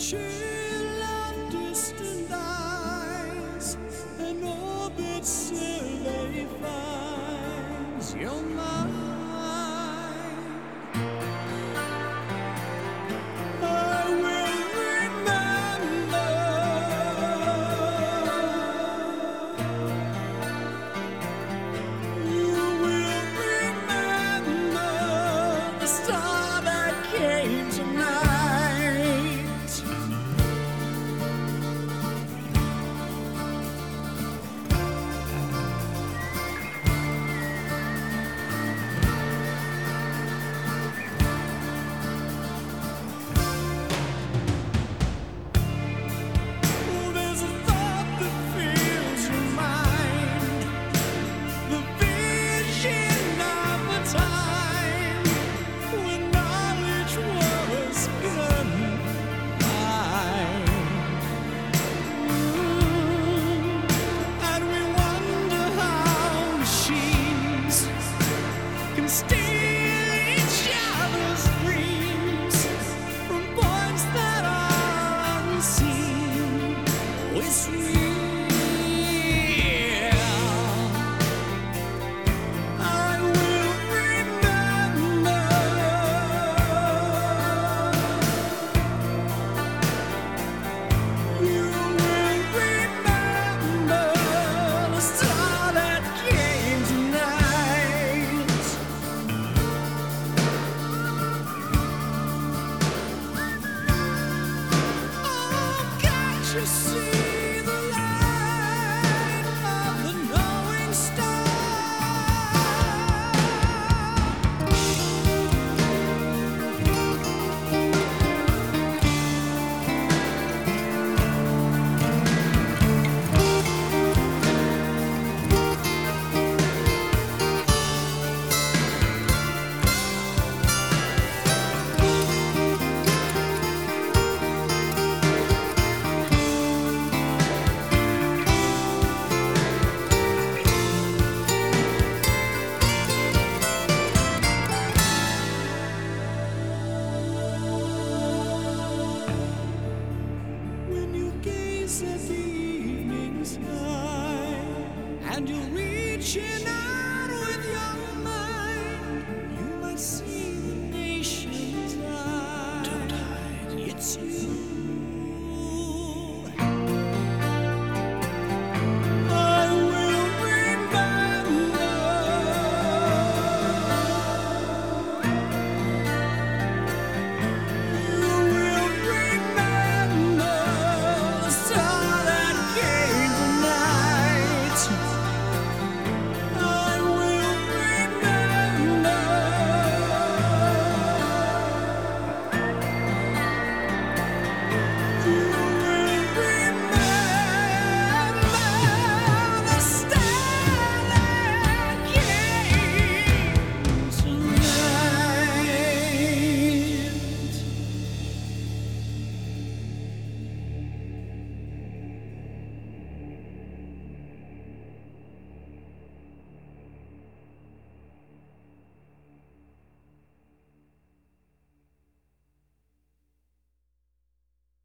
You're my sweet. the evening sky, and you'll reach in.